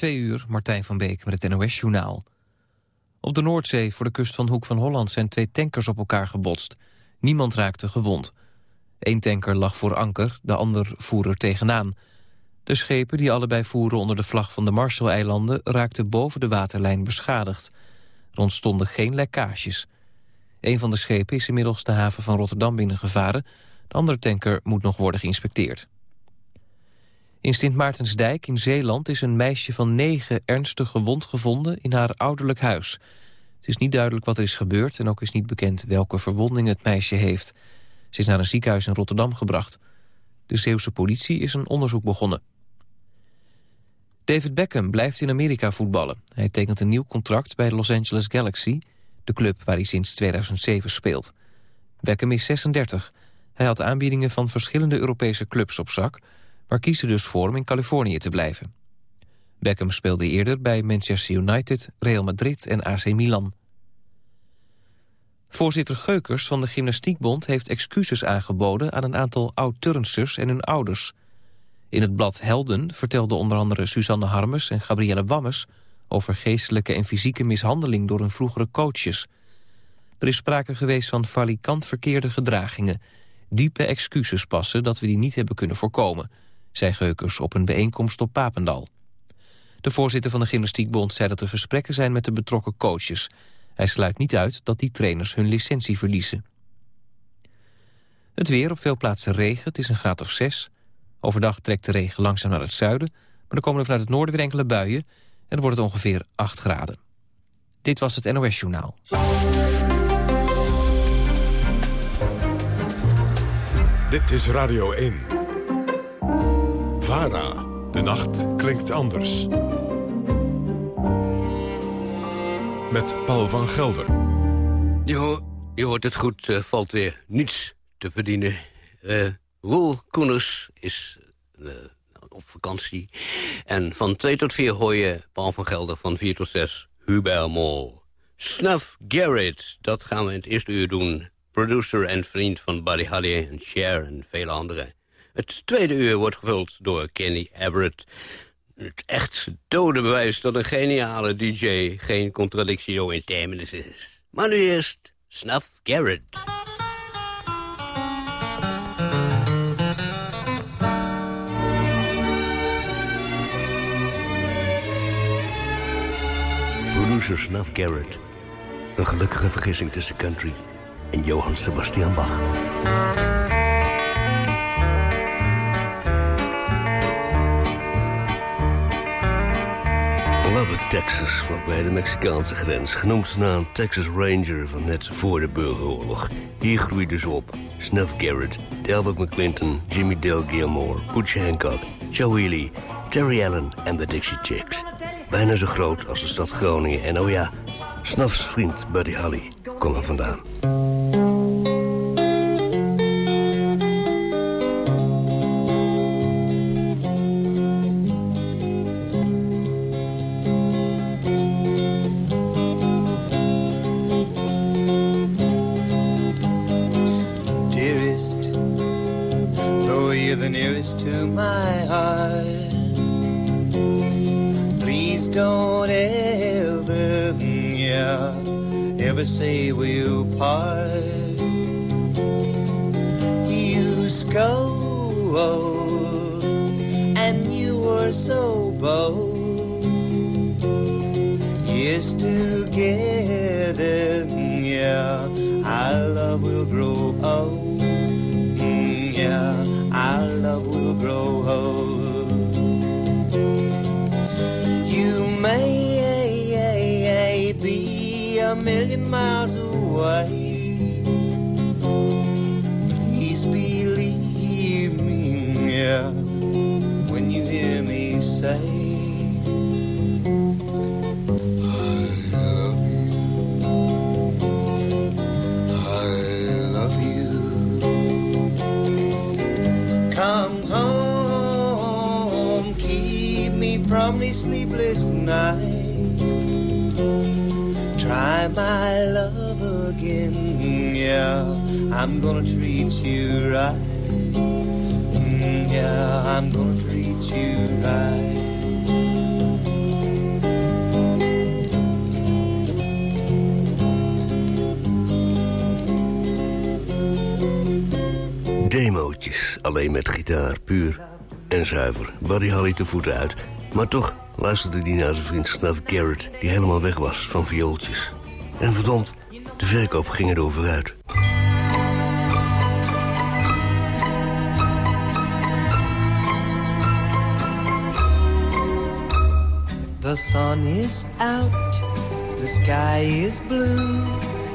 Twee uur, Martijn van Beek met het NOS-journaal. Op de Noordzee voor de kust van Hoek van Holland zijn twee tankers op elkaar gebotst. Niemand raakte gewond. Eén tanker lag voor anker, de ander voer er tegenaan. De schepen die allebei voeren onder de vlag van de Marshalleilanden... raakten boven de waterlijn beschadigd. Er ontstonden geen lekkages. Een van de schepen is inmiddels de haven van Rotterdam binnengevaren. De andere tanker moet nog worden geïnspecteerd. In Sint Maartensdijk in Zeeland is een meisje van negen ernstig gewond gevonden in haar ouderlijk huis. Het is niet duidelijk wat er is gebeurd en ook is niet bekend welke verwondingen het meisje heeft. Ze is naar een ziekenhuis in Rotterdam gebracht. De Zeeuwse politie is een onderzoek begonnen. David Beckham blijft in Amerika voetballen. Hij tekent een nieuw contract bij de Los Angeles Galaxy, de club waar hij sinds 2007 speelt. Beckham is 36. Hij had aanbiedingen van verschillende Europese clubs op zak maar kiest er dus voor om in Californië te blijven. Beckham speelde eerder bij Manchester United, Real Madrid en AC Milan. Voorzitter Geukers van de Gymnastiekbond heeft excuses aangeboden... aan een aantal oud-turnsters en hun ouders. In het blad Helden vertelden onder andere Suzanne Harmes en Gabrielle Wammes... over geestelijke en fysieke mishandeling door hun vroegere coaches. Er is sprake geweest van falikant verkeerde gedragingen. Diepe excuses passen dat we die niet hebben kunnen voorkomen zei Geukers op een bijeenkomst op Papendal. De voorzitter van de Gymnastiekbond zei dat er gesprekken zijn met de betrokken coaches. Hij sluit niet uit dat die trainers hun licentie verliezen. Het weer, op veel plaatsen regen, het is een graad of zes. Overdag trekt de regen langzaam naar het zuiden... maar er komen er vanuit het noorden weer enkele buien... en dan wordt het ongeveer 8 graden. Dit was het NOS Journaal. Dit is Radio 1. De nacht klinkt anders. Met Paul van Gelder. Je, je hoort het goed, uh, valt weer niets te verdienen. Uh, Koeners is uh, op vakantie. En van 2 tot 4 hoor je Paul van Gelder, van 4 tot 6 Hubert Mol. Snuff Garrett, dat gaan we in het eerste uur doen. Producer en vriend van Buddy Holly en Cher en vele anderen. Het tweede uur wordt gevuld door Kenny Everett. Het echt dode bewijs dat een geniale DJ geen contradictio in terminus is. Maar nu eerst Snuff Garrett. Producer Snuff Garrett. Een gelukkige vergissing tussen country en Johann Sebastian Bach. Lubbock, Texas, vlakbij de Mexicaanse grens. Genoemd naar een Texas Ranger van net voor de burgeroorlog. Hier groeide ze op. Snuff Garrett, Delbert McClinton, Jimmy Dale Gilmore, Butch Hancock, Joe Ely, Terry Allen en de Dixie Chicks. Bijna zo groot als de stad Groningen. En oh ja, Snuff's vriend Buddy Holly kwam er vandaan. Say we'll part. You scold, and you were so bold. Yes, together, yeah, our love will grow million miles away. Please believe me, yeah, when you hear me say. I love you. I love you. Come home, keep me from these sleepless nights my love again. Yeah, I'm gonna treat you right. Mm, yeah, I'm gonna treat you right. Demootjes, alleen met gitaar, puur en zuiver. Buddy Holly te voeten uit. Maar toch luisterde hij naar zijn vriend Snuff Garrett... die helemaal weg was van viooltjes. En verdomd, de verkoop ging er vooruit. The sun is out, the sky is blue.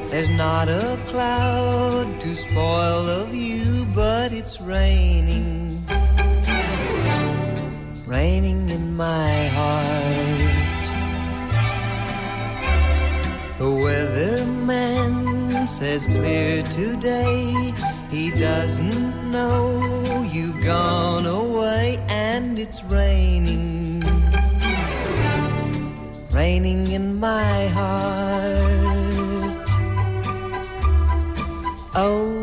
There's not a cloud to spoil the view, but it's raining. Raining in my heart. Says clear today. He doesn't know you've gone away and it's raining raining in my heart. Oh,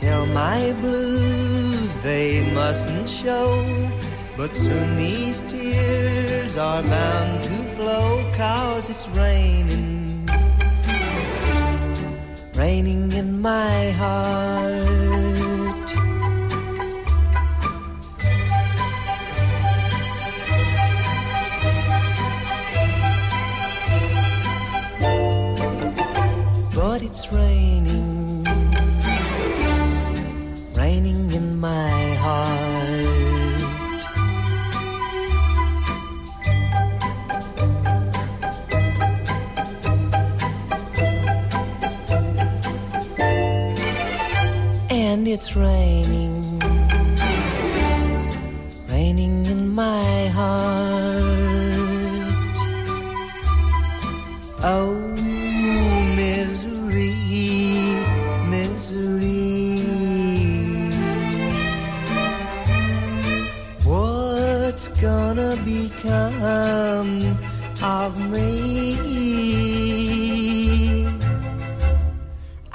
tell my blues they mustn't show but soon these tears are bound to flow Cause it's raining Raining in my heart. But it's raining it's raining, raining in my heart. Oh, misery, misery. What's gonna become of me?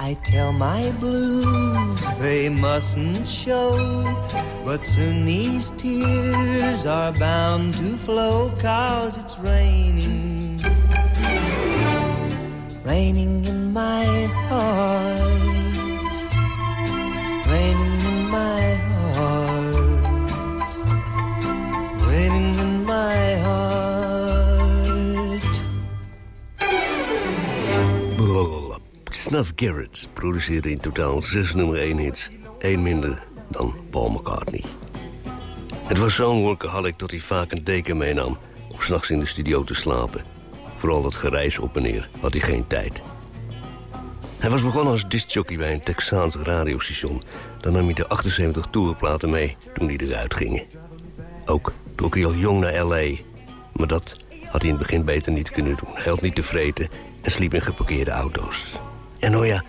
I tell my blues they mustn't show, but soon these tears are bound to flow, cause it's raining, raining in my heart, Snuff Garrett produceerde in totaal zes nummer 1 hits. één minder dan Paul McCartney. Het was zo'n workaholic dat hij vaak een deken meenam... om s'nachts in de studio te slapen. Vooral dat gereis op en neer had hij geen tijd. Hij was begonnen als discjockey bij een Texaans radiostation. Dan nam hij de 78 toerenplaten mee toen die eruit gingen. Ook trok hij al jong naar L.A. Maar dat had hij in het begin beter niet kunnen doen. Hij had niet tevreden en sliep in geparkeerde auto's. En oh ja,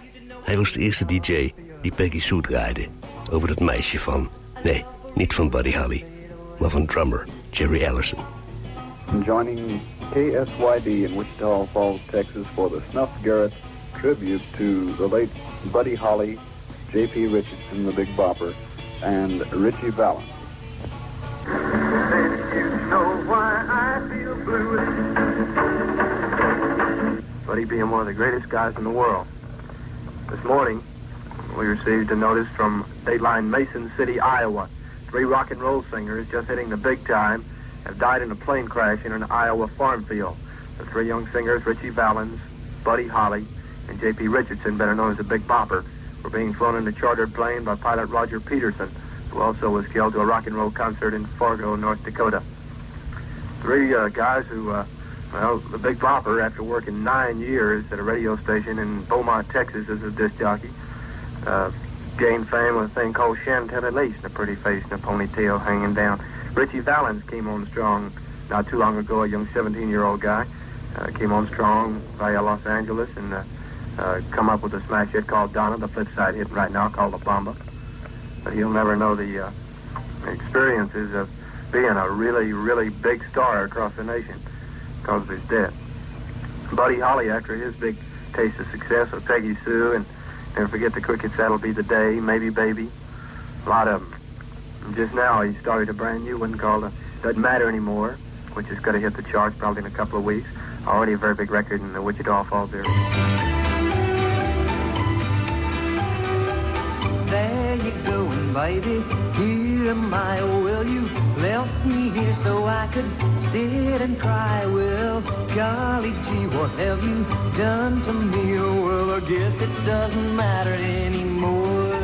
hij was de eerste DJ die Peggy Sue draaide. Over dat meisje van... Nee, niet van Buddy Holly, maar van drummer Jerry Allison. joining KSYD in Wichita Falls, Texas for the Snuff Garrett tribute to the late Buddy Holly, J.P. Richardson, the Big Bopper, and Ritchie Valens. Buddy being one of the greatest guys in the world. This morning, we received a notice from Dateline Mason City, Iowa. Three rock and roll singers just hitting the big time have died in a plane crash in an Iowa farm field. The three young singers, Ritchie Valens, Buddy Holly, and J.P. Richardson, better known as the Big Bopper, were being flown in a chartered plane by pilot Roger Peterson, who also was killed to a rock and roll concert in Fargo, North Dakota. Three uh, guys who, uh, well, the Big Bopper, after working nine years at a radio station in Beaumont, Texas as a disc jockey, uh, gained fame with a thing called Chantilly lace and a pretty face and a ponytail hanging down. Ritchie Valens came on strong not too long ago, a young 17-year-old guy. Uh, came on strong via Los Angeles and uh, uh, come up with a smash hit called Donna, the flip side hit right now called La Bamba. But he'll never know the uh, experiences of being a really, really big star across the nation because of his death. Buddy Holly, after his big taste of success with Peggy Sue and Never forget the crickets, that'll be the day, maybe baby. A lot of them. Just now he started a brand new one called uh, Doesn't Matter Anymore, which is going to hit the charts probably in a couple of weeks. Already a very big record in the Wichita Falls area. There you going, baby. Here am I. Oh, you left me here so I could sit and cry. Well, golly gee, what have you done to me? Oh, well, I guess it doesn't matter anymore.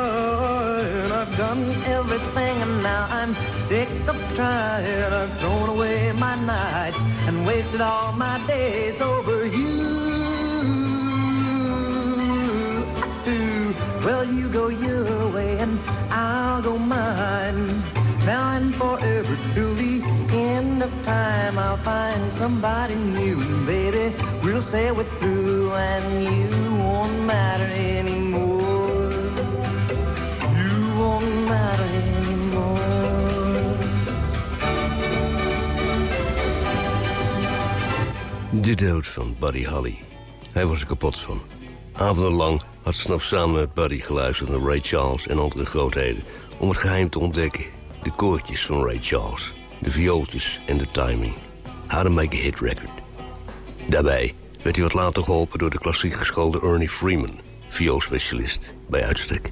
Everything and now I'm sick of trying. I've thrown away my nights and wasted all my days over you. Well, you go your way and I'll go mine. Now and forever till the end of time, I'll find somebody new. And baby, we'll say we're through and you won't matter anymore. De dood van Buddy Holly. Hij was er kapot van. Avondenlang had Snuff samen met Buddy geluisterd naar Ray Charles en andere grootheden... om het geheim te ontdekken. De koortjes van Ray Charles, de viooltjes en de timing. How to make a hit record. Daarbij werd hij wat later geholpen door de klassiek geschoolde Ernie Freeman... vioolspecialist bij uitstek.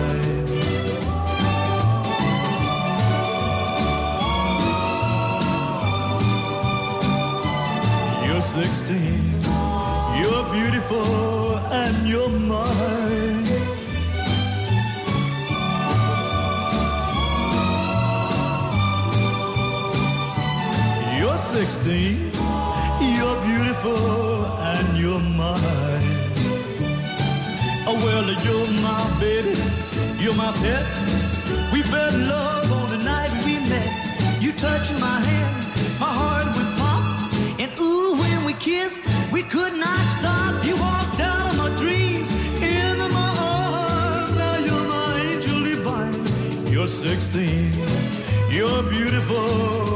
16, you're beautiful, and you're mine. You're 16, you're beautiful, and you're mine. Oh, well, you're my baby, you're my pet. We fell in love on the night we met. You touching my hand, we we could not stop. You walked out of my dreams, into my arms. Now you're my angel divine. You're 16, you're beautiful,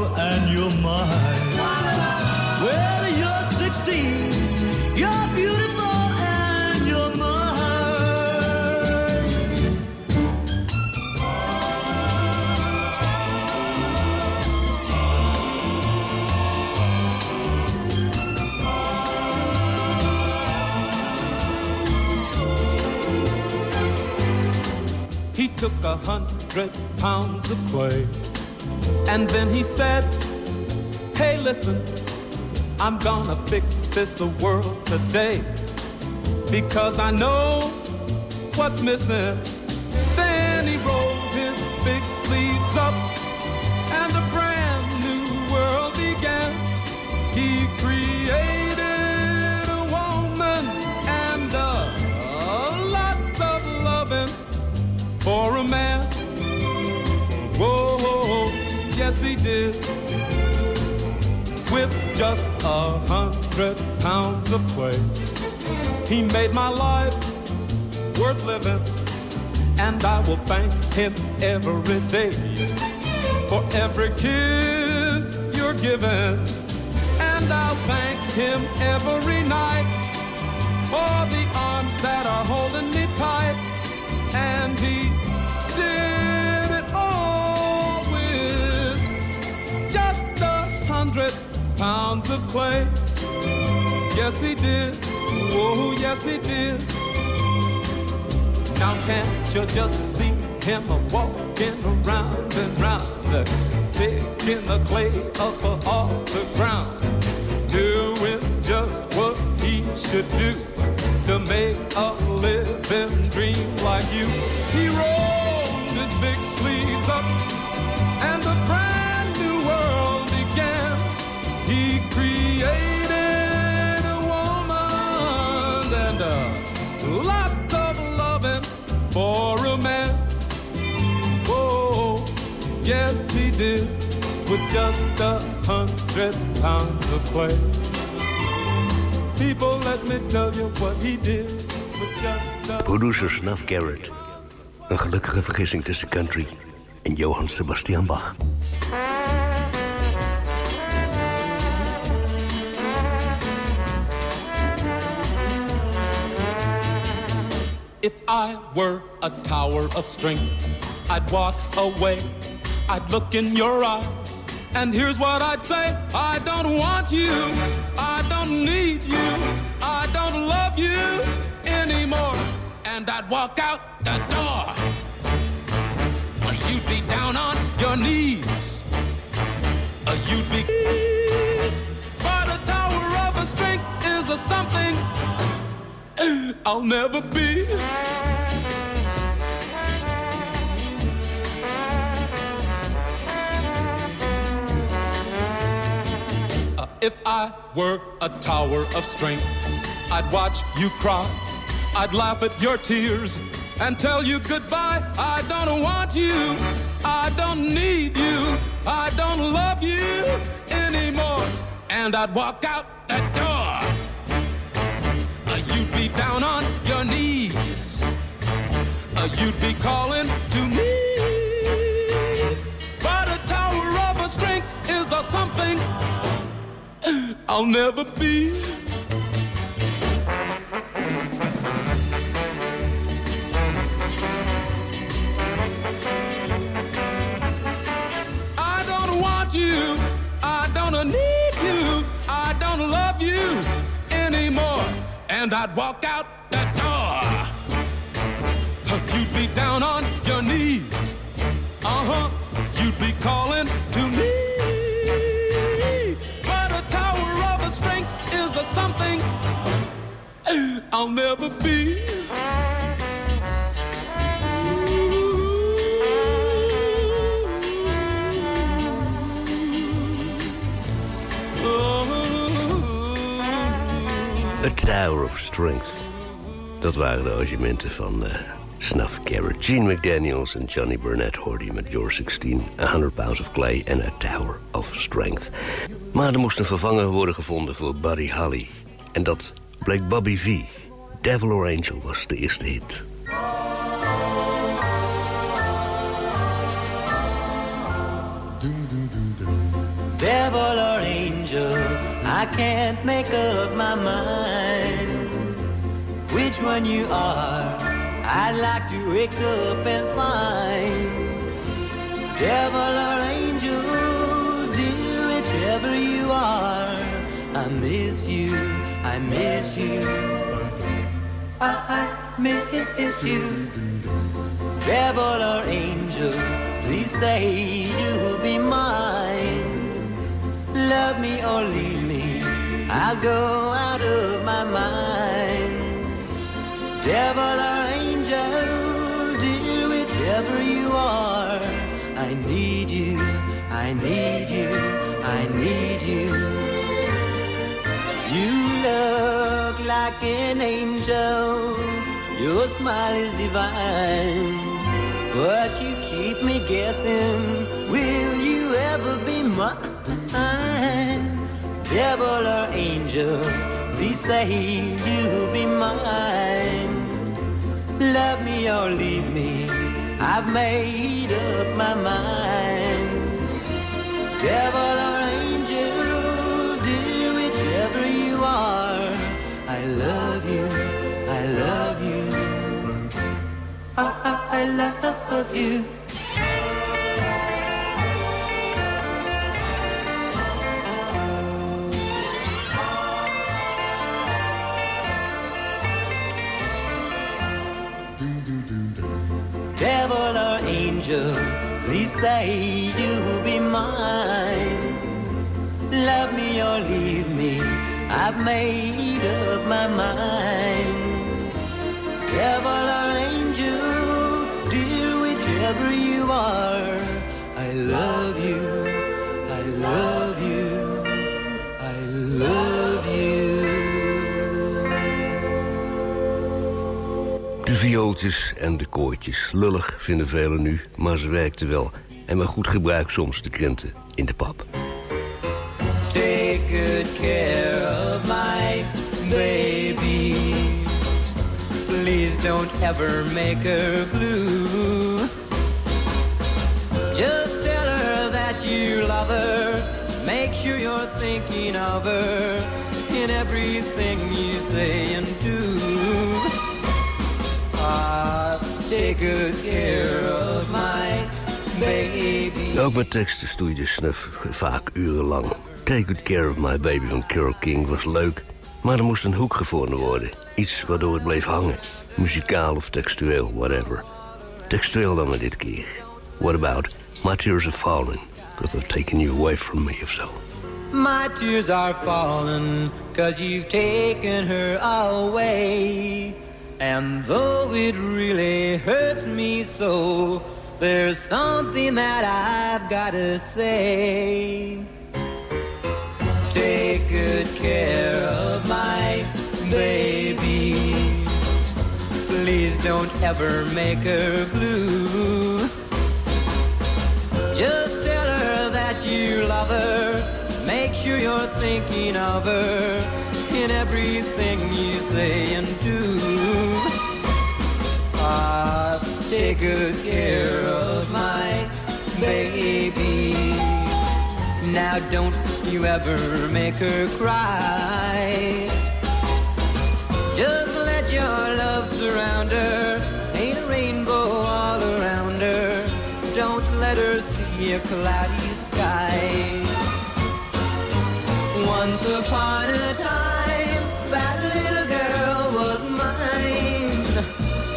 took a hundred pounds of clay. And then he said, Hey, listen, I'm gonna fix this world today. Because I know what's missing. Just a hundred pounds of clay. He made my life worth living, and I will thank him every day for every kiss you're giving. And I'll thank him every night for the arms that are holding me tight. And he did it all with just a hundred pounds of clay. Yes, he did. Oh, yes, he did. Now can't you just see him walking around and round, picking the clay up off the ground, doing just what he should do to make a living dream like you. He rolled did with just a hundred pounds of clay. People, let me tell you what he did with just a Producer Snuff Garrett. Een gelukkige vergissing tussen country en Johann Sebastian Bach. If I were a tower of strength, I'd walk away. I'd look in your eyes. And here's what I'd say I don't want you. I don't need you. I don't love you anymore. And I'd walk out the door. Or you'd be down on your knees. Or you'd be. But a tower of a strength is a something I'll never be. If I were a tower of strength, I'd watch you cry. I'd laugh at your tears and tell you goodbye. I don't want you. I don't need you. I don't love you anymore. And I'd walk out that door. Uh, You'd be down on your knees. Uh, You'd be calling to me. But a tower of a strength is a something I'll never be. I don't want you. I don't need you. I don't love you anymore. And I'd walk out that door. You'd be down on your knees. Uh huh. You'd be calling to I'll never be. A Tower of Strength. Dat waren de arrangementen van eh, Snuff Garrett. Gene McDaniels en Johnny Burnett hoorde je met Your 16, A 100 Pounds of Clay en A Tower of Strength. Maar er moest een vervanger worden gevonden voor Buddy Holly. En dat bleek Bobby V. Devil or Angel was de eerste hit. Devil or angel, I can't make up my mind which one you are. I'd like to wake up and find devil or angel, dear, whichever you are. I miss you, I miss you, I, miss you. Devil or angel, please say you'll be mine. Love me or leave me, I'll go out of my mind. Devil or angel, dear, whichever you are, I need you, I need you, I need. You like an angel, your smile is divine. But you keep me guessing, will you ever be mine? devil or angel, please say you'll be mine. Love me or leave me, I've made up my mind. You. devil or angel, please say you'll be mine. Love me or leave me, I've made up my mind. Devil or Viooltjes en de koortjes. Lullig vinden velen nu, maar ze werkte wel. En met goed gebruik soms de krenten in de pap. Take good care of my baby. Please don't ever make her blue. Just tell her that you love her. Make sure you're thinking of her in everything you say and take good care of my baby. Ook met teksten stoeide Snuff vaak urenlang. Take Good Care of My Baby van Carole King was leuk... maar er moest een hoek gevonden worden. Iets waardoor het bleef hangen. Muzikaal of textueel, whatever. Textueel dan maar dit keer. What about My Tears Are Falling? Because they've taken you away from me of so. My tears are falling cause you've taken her away. And though it really hurts me so, there's something that I've gotta say. Take good care of my baby. Please don't ever make her blue. Just tell her that you love her. Make sure you're thinking of her in everything you say and do. Take good care of my baby. Now don't you ever make her cry. Just let your love surround her. Ain't a rainbow all around her. Don't let her see a cloudy sky. Once upon a time,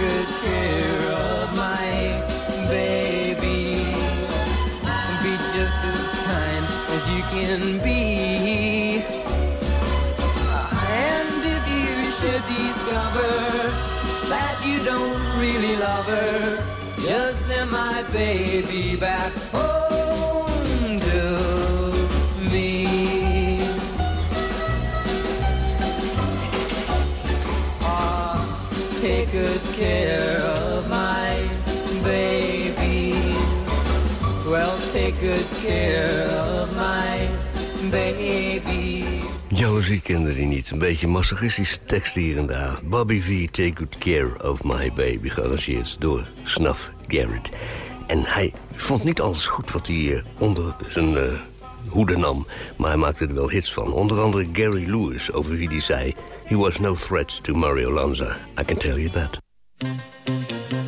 good care of my baby. Be just as kind as you can be. And if you should discover that you don't really love her, just send my baby back home care of my baby. Well, take good care of my baby. Jaloezie kende hij niet. Een beetje masochistische teksten hier en daar. Bobby V, Take Good Care of My Baby, gearrangeerd door Snuff Garrett. En hij vond niet alles goed wat hij eh, onder zijn eh, hoede nam. Maar hij maakte er wel hits van. Onder andere Gary Lewis, over wie hij zei... He was no threat to Mario Lanza. I can tell you that. Thank you.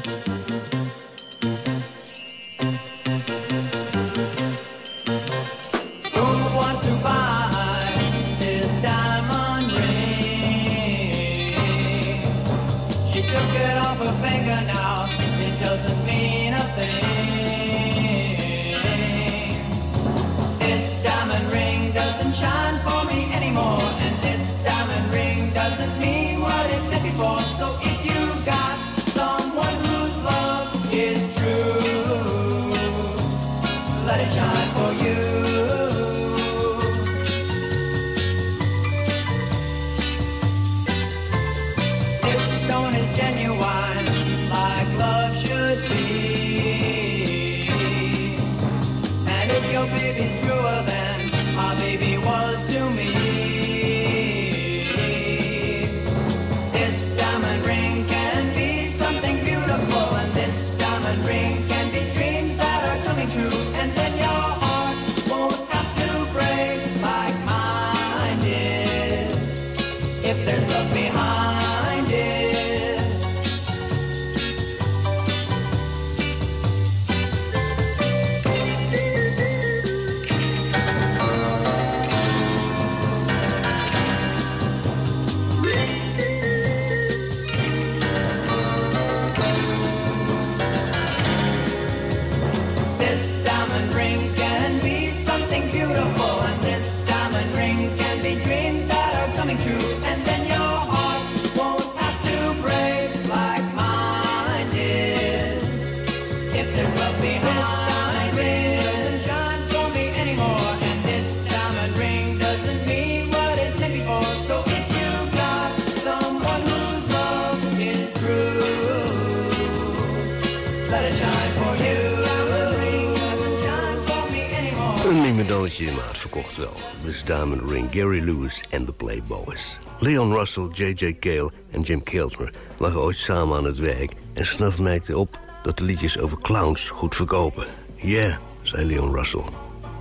Diamond Ring, Gary Lewis en de Playboys. Leon Russell, J.J. Cale en Jim Keltner waren ooit samen aan het werk... en Snuff merkte op dat de liedjes over clowns goed verkopen. Yeah, zei Leon Russell.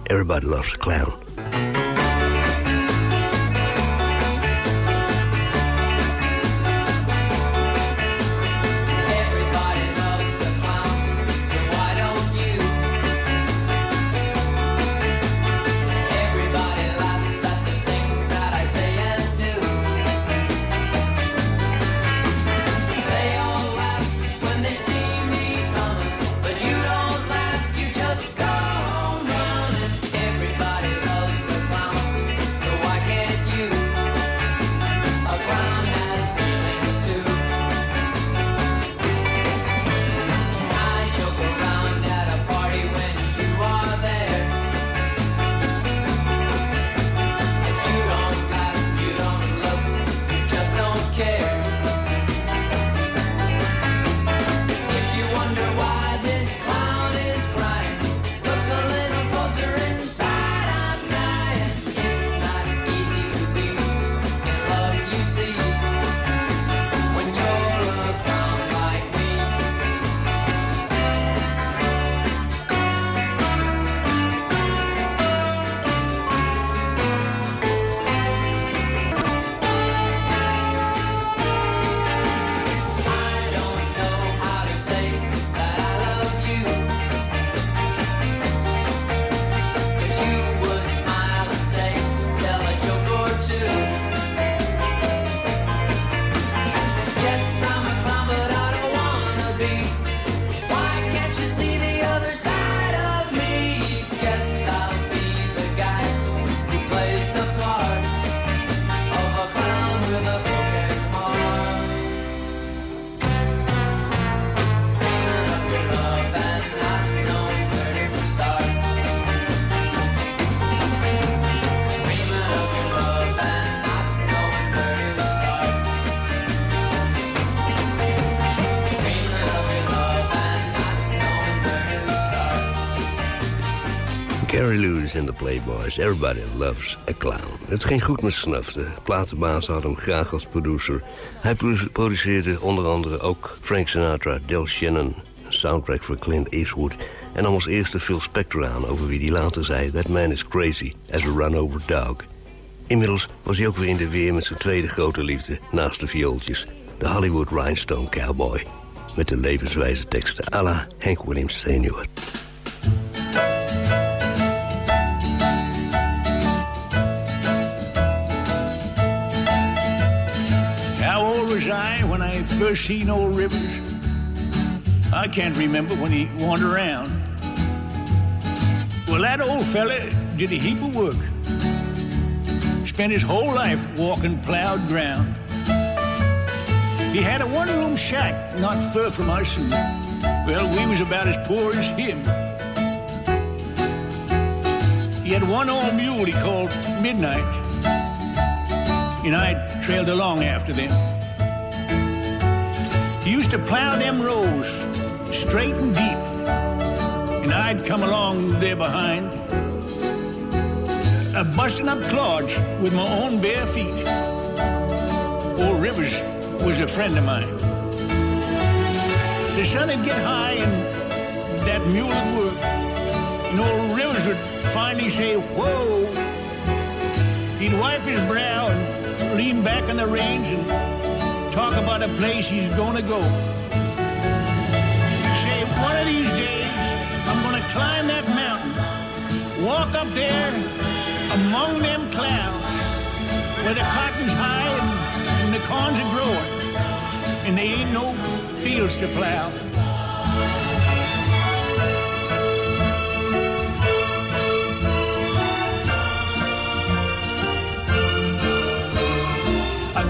Everybody loves a clown. In the Playboys. Everybody loves a clown. Het ging goed met Snuff. De platenbaas had hem graag als producer. Hij produceerde onder andere ook Frank Sinatra, Del Shannon... soundtrack voor Clint Eastwood... en dan als eerste Phil Spector aan... over wie die later zei... That man is crazy as a run-over dog. Inmiddels was hij ook weer in de weer met zijn tweede grote liefde... naast de viooltjes, de Hollywood Rhinestone Cowboy... met de levenswijze teksten à la Hank Williams Sr. seen old rivers. I can't remember when he wandered around. Well, that old fella did a heap of work. Spent his whole life walking plowed ground. He had a one-room shack not far from us, and well, we was about as poor as him. He had one old mule he called Midnight, and I trailed along after them. He used to plow them rows straight and deep, and I'd come along there behind, uh, busting up clods with my own bare feet. Old Rivers was a friend of mine. The sun would get high and that mule would work. And old Rivers would finally say, whoa. He'd wipe his brow and lean back on the reins and talk about a place he's gonna go. Say, one of these days, I'm gonna climb that mountain, walk up there among them clouds where the cotton's high and, and the corns are growing and they ain't no fields to plow.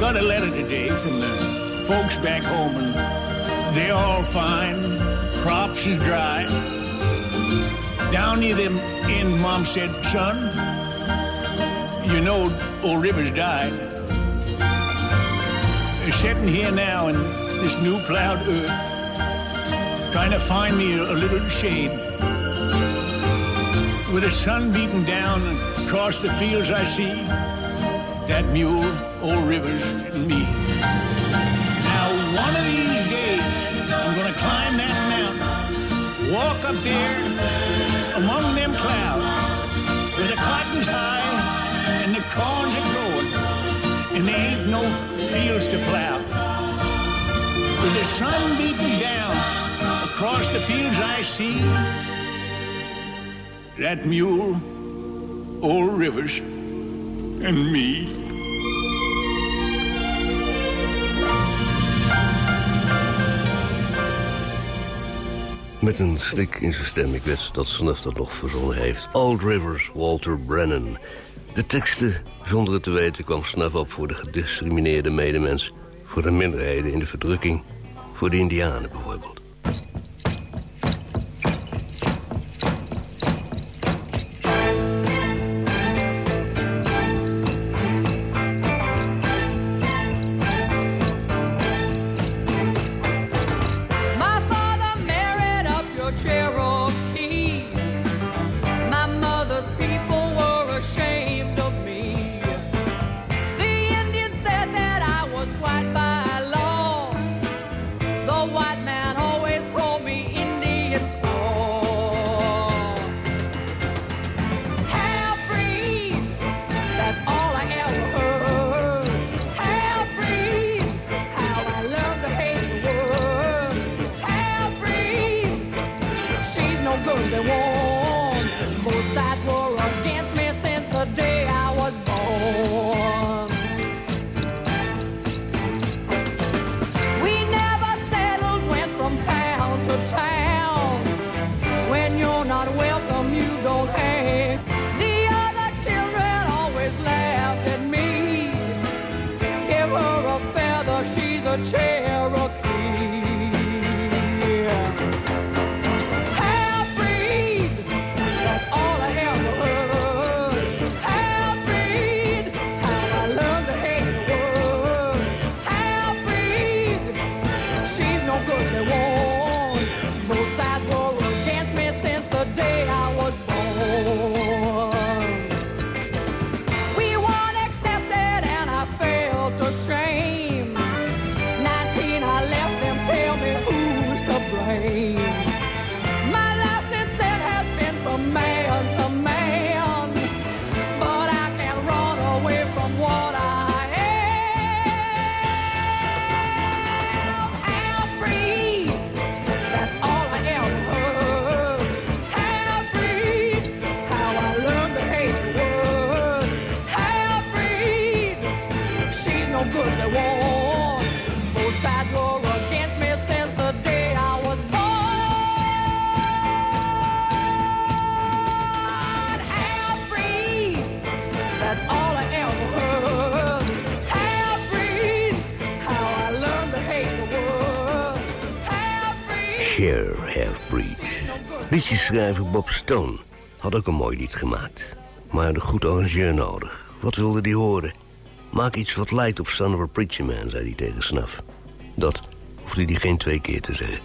Got a letter today from the folks back home, and they're all fine. Crops is dry. Down near them end, Mom said, son, you know old Rivers died. Sitting here now in this new plowed earth, trying to find me a little shade. With the sun beating down across the fields I see, that mule, old Rivers, and me. Now, one of these days, I'm gonna climb that mountain, walk up there among them clouds, where the cotton's high and the corns are growing, and there ain't no fields to plow. With the sun beating down across the fields I see, that mule, old Rivers, and me. Met een snik in zijn stem. Ik weet dat Snuff dat nog verzonnen heeft. Old Rivers, Walter Brennan. De teksten, zonder het te weten, kwam Snuff op voor de gediscrimineerde medemens. Voor de minderheden in de verdrukking. Voor de indianen bijvoorbeeld. Cher Half-Breed. Liedjeschrijver Bob Stone had ook een mooi lied gemaakt. Maar een goed arrangeur nodig. Wat wilde hij horen? Maak iets wat lijkt op Son of a Preacher Man, zei hij tegen Snaf. Dat hoefde hij geen twee keer te zeggen.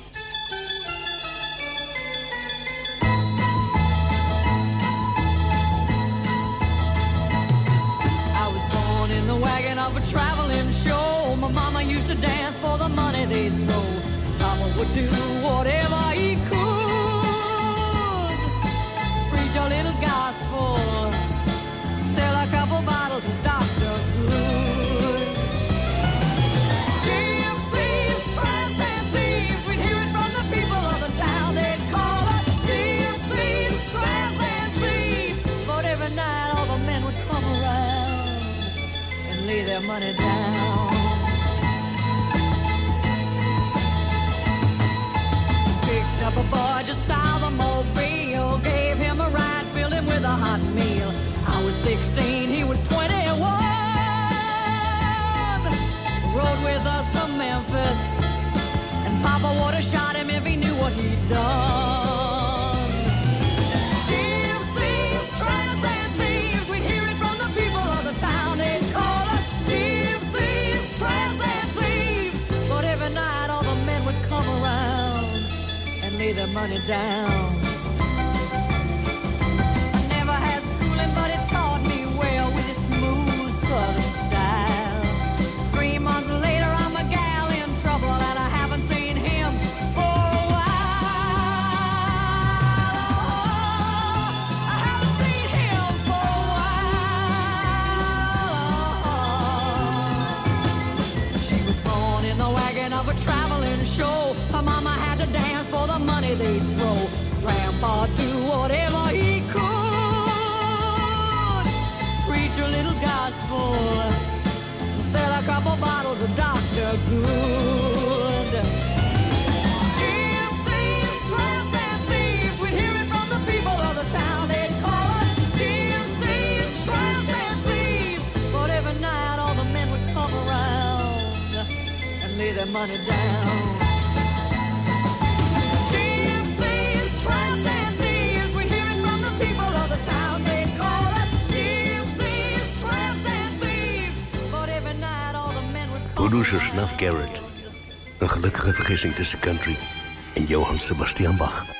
I was in the wagon of a traveling show. My mama used to dance for the money they'd throw. Papa would do whatever he could. Preach a little gospel. Sell a couple bottles of Dr. Good. Thieves. We'd hear it from the people of the town. They'd call us thieves. But every night all the men would come around and lay their money down. Meal. I was 16, he was 21. Rode with us to Memphis, and Papa would have shot him if he knew what he'd done. Gypsies, tramps, and thieves, they'd throw. Grandpa do gospel. Sell a couple bottles of Dr. Good. And thieves. We'd hear it from the people of the town. They'd call us and. But every night all the men would come around and lay their money down. Producer Snuff Garrett. Een gelukkige vergissing tussen country en Johann Sebastian Bach.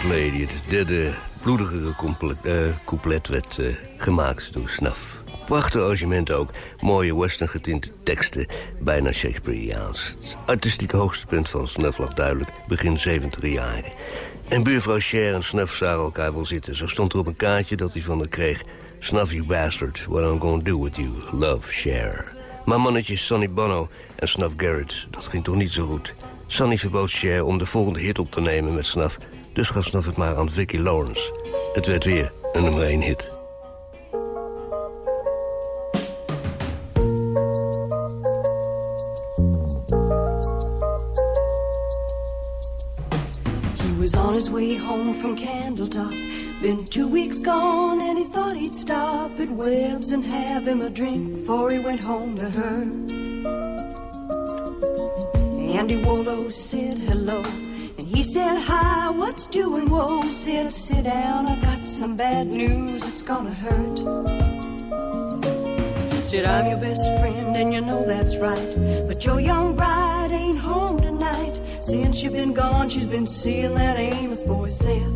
Dark Lady, het derde bloedigere eh, couplet werd eh, gemaakt door Snuff. Prachtig arrangement ook, mooie western getinte teksten, bijna Shakespeareaans. Het artistieke hoogtepunt van Snuff lag duidelijk begin 70 jaren. En buurvrouw Cher en Snuff zagen elkaar wel zitten. Zo stond er op een kaartje dat hij van haar kreeg... Snuff, you bastard, what I'm gonna do with you, love Cher. Maar mannetjes Sonny Bono en Snuff Garrett, dat ging toch niet zo goed. Sonny verbood Cher om de volgende hit op te nemen met Snuff... dus gaf Snuff het maar aan Vicki Lawrence. Het werd weer een nummer 1 hit. He was on his way home from Candletop. Been two weeks gone and he thought he'd stop at Webb's and have him a drink before he went home to her. Andy Waldo oh, said hello he said hi, what's doing? Whoa, said sit down, I got some bad news, it's gonna hurt. Said I'm your best friend and you know that's right, but your young bride ain't home tonight. Since you've been gone, she's been seeing that Amos boy Seth.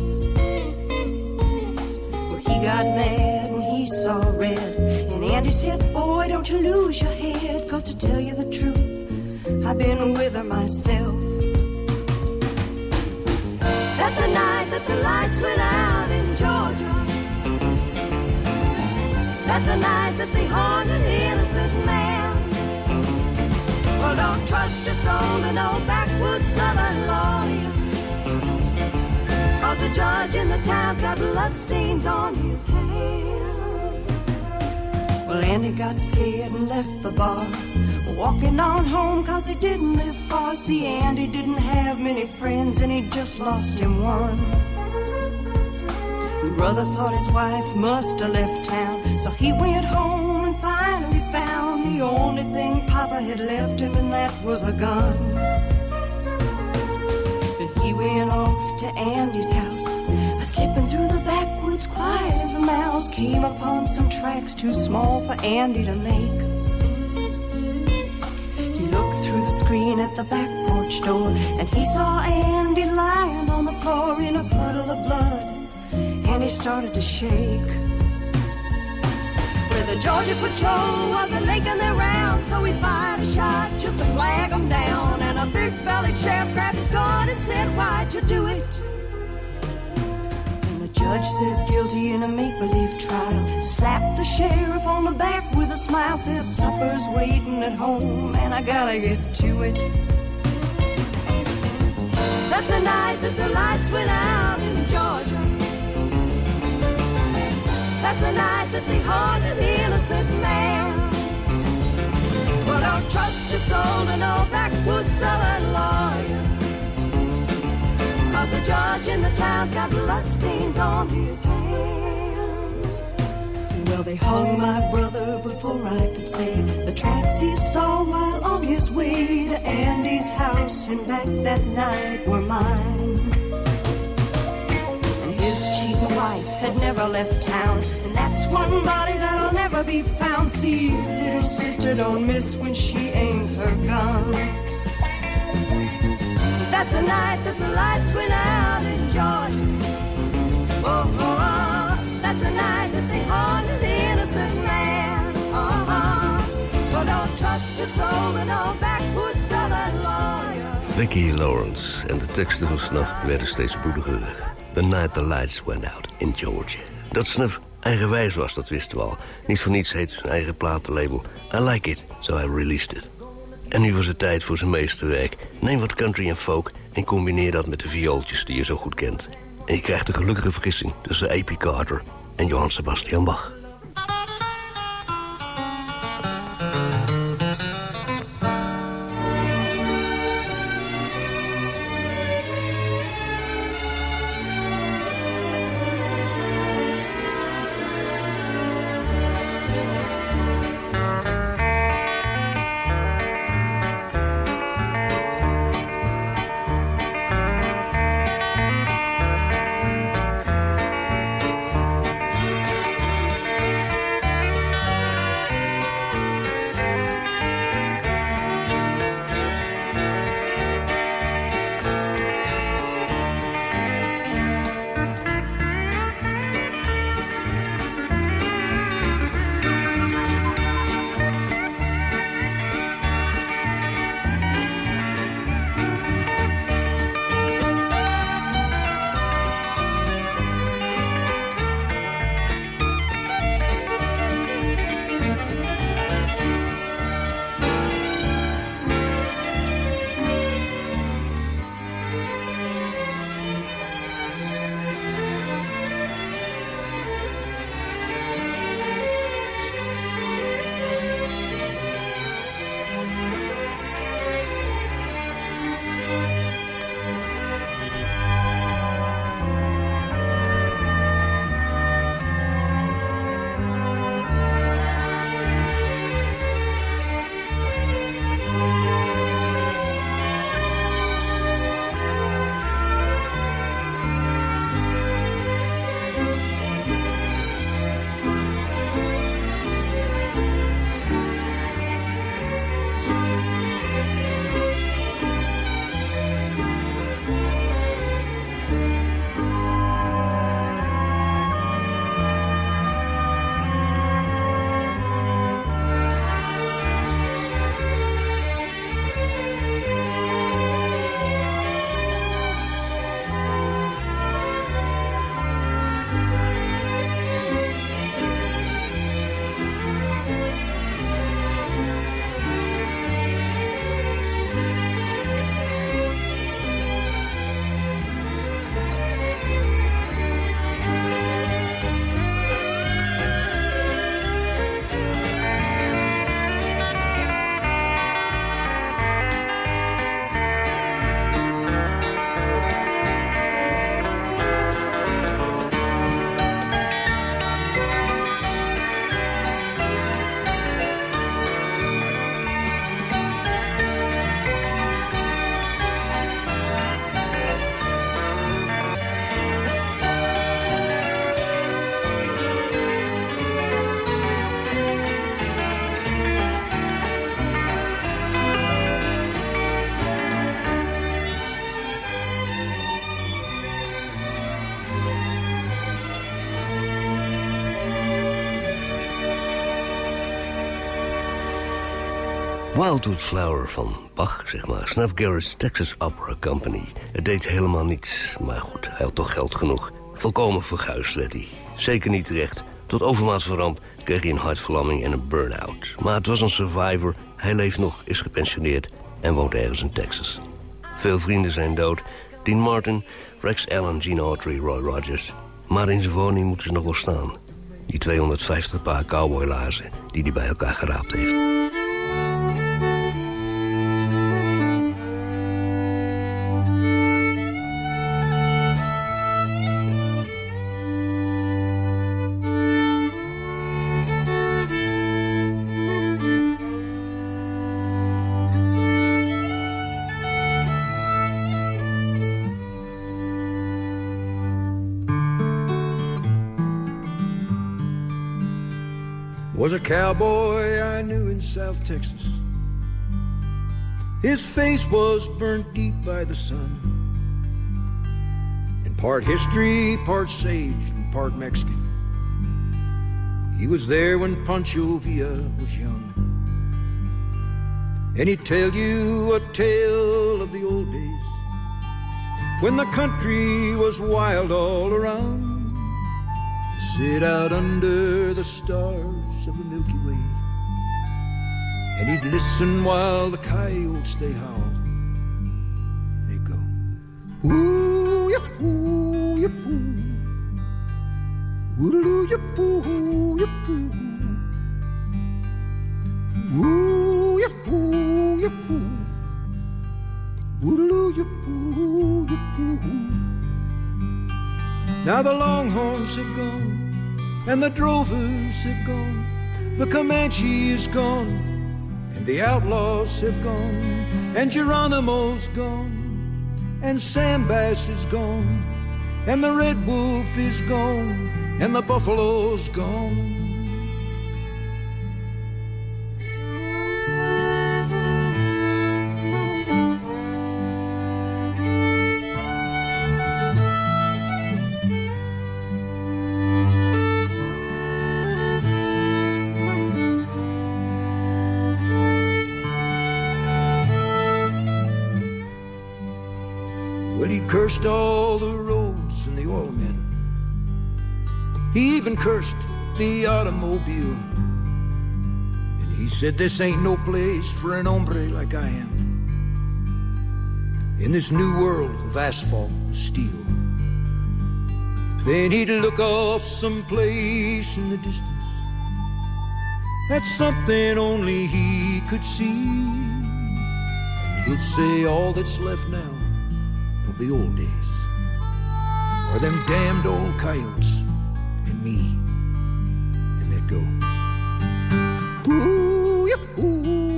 Well, he got mad when he saw red. And Andy said, Boy, don't you lose your head. Cause to tell you the truth, I've been with her myself. A night that they hung an innocent man. Well, don't trust your soul to no backwoods southern lawyer. Cause the judge in the town's got bloodstains on his hands. Well, Andy got scared and left the bar. Walking on home cause he didn't live far. See, Andy didn't have many friends and he just lost him one. Brother thought his wife must have left town, so he went home and finally found the only thing Papa had left him, and that was a gun. Then he went off to Andy's house, slipping through the backwoods quiet as a mouse. Came upon some tracks too small for Andy to make. He looked through the screen at the back porch door, and he saw Andy lying on the floor in a puddle of blood and he started to shake. The Georgia patrol wasn't making their rounds, so he fired a shot just to flag them down. And a big bellied sheriff grabbed his gun and said, Why'd you do it? And the judge said guilty in a make believe trial. Slapped the sheriff on the back with a smile, said, Supper's waiting at home, and I gotta get to it. That's a night that the lights went out That's a night that they hung an innocent man. Well, don't trust your soul to no backwoods southern lawyer. Cause the judge in the town's got bloodstains on his hands. Well, they hung my brother before I could say the tracks he saw while on his way to Andy's house and back that night were mine. And wife had never left town, and that's one body that'll never be found. See, little sister don't miss when she aims her gun. That's a night that the lights went out in Georgia. Oh, oh, oh. that's a night that they hung an innocent man. Uh-huh. Well, don't trust your soul to no backwoods southern lawyer. Vicky Lawrence en de teksten van Snuff werden steeds bloediger. The night the lights went out in Georgia. Dat Snuff Eigenwijs was, dat wisten we al. Niet voor niets heette zijn eigen platenlabel I Like It, so I released it. En nu was het tijd voor zijn meesterwerk. Neem wat country en folk en combineer dat met de viooltjes die je zo goed kent. En je krijgt een gelukkige vergissing tussen A.P. Carter en Johann Sebastian Bach. Wildwood Flower van Bach, zeg maar. Snuff Garrett's Texas Opera Company. Het deed helemaal niets, maar goed, hij had toch geld genoeg. Volkomen verguisd werd hij. Zeker niet terecht. Tot overmaat van ramp kreeg hij een hartverlamming en een burn-out. Maar het was een survivor, hij leeft nog, is gepensioneerd... en woont ergens in Texas. Veel vrienden zijn dood. Dean Martin, Rex Allen, Gene Autry, Roy Rogers. Maar in zijn woning moeten ze nog wel staan. Die 250 paar cowboylaarzen die hij bij elkaar geraapt heeft. Texas. His face was burnt deep by the sun. And part history, part sage, and part Mexican. He was there when Pancho Villa was young. And he'd tell you a tale of the old days when the country was wild all around. sit out under the stars of the Milky Way. And he'd listen while the coyotes they howl. They go, ooh, yip, ooh, yip, ooh. Yip, ooh, yip, ooh. Ooh, yip, ooh, ooh. Ooh, yip, ooh. Now the longhorns have gone, and the drovers have gone, the Comanche is gone, the outlaws have gone, and Geronimo's gone, and Sam Bass is gone, and the red wolf is gone, and the buffalo's gone. Cursed all the roads and the oil men. He even cursed the automobile. And he said, This ain't no place for an hombre like I am. In this new world of asphalt and steel. Then he'd look off someplace in the distance at something only he could see. And he'd say, All that's left now of the old days Or them damned old coyotes and me. And they'd go, Ooh, yip, ooh, ooh.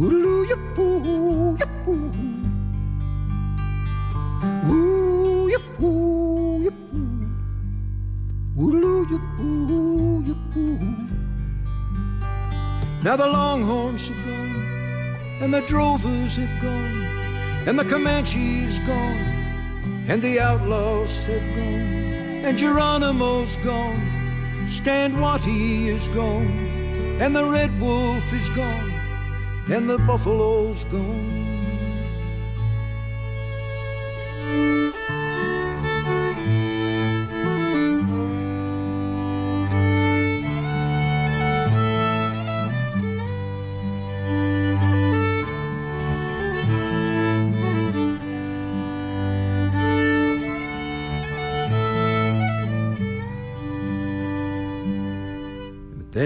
Ooh, yip, ooh, yip, ooh. Ooh, yip, ooh, yip, ooh. Ooh, yip, ooh, yip, ooh. Now the longhorns have gone, and the drovers have gone, and the Comanche's gone, and the outlaws have gone, and Geronimo's gone, Stand Watie is gone, and the red wolf is gone, and the buffalo's gone.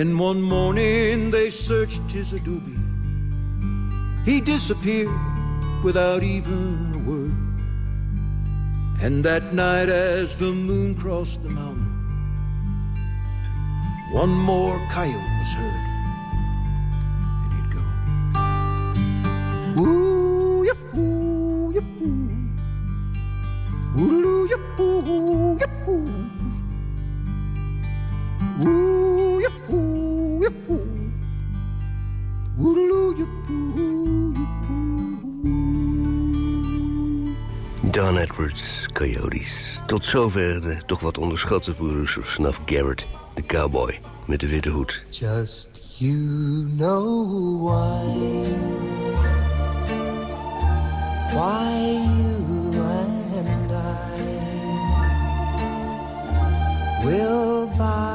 Then one morning they searched his adobe. He disappeared without even a word. And that night, as the moon crossed the mountain, one more coyote was heard. Tot zover de toch wat onderschatte broers Snuff Garrett, de cowboy met de witte hoed. Just you know why. Why you and I will by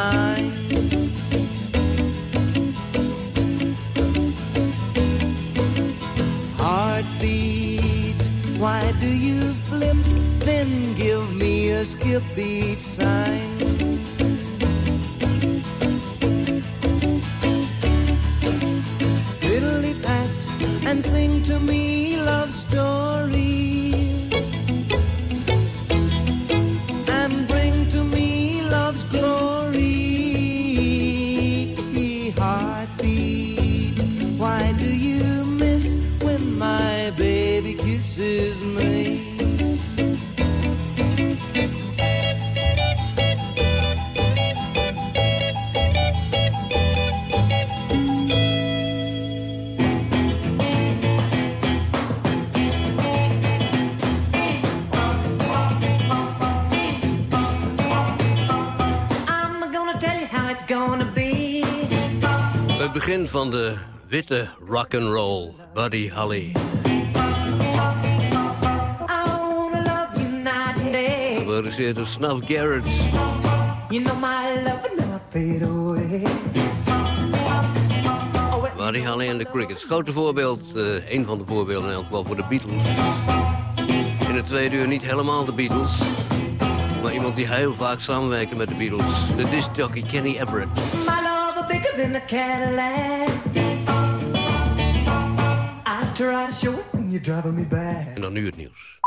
mine? Heartbeat, why do you flip, then give me a skip beat sign? Van de witte rock and roll, Buddy Holly. Geproduceerd door Snuff Garrett. You know my love away. Buddy Holly en de Crickets. Grote voorbeeld, eh een van de voorbeelden in elk geval voor de Beatles. In het tweede uur niet helemaal de Beatles. Maar iemand die heel vaak samenwerkte met de Beatles. De discjockey Kenny Everett. Show me back. En dan nu het nieuws.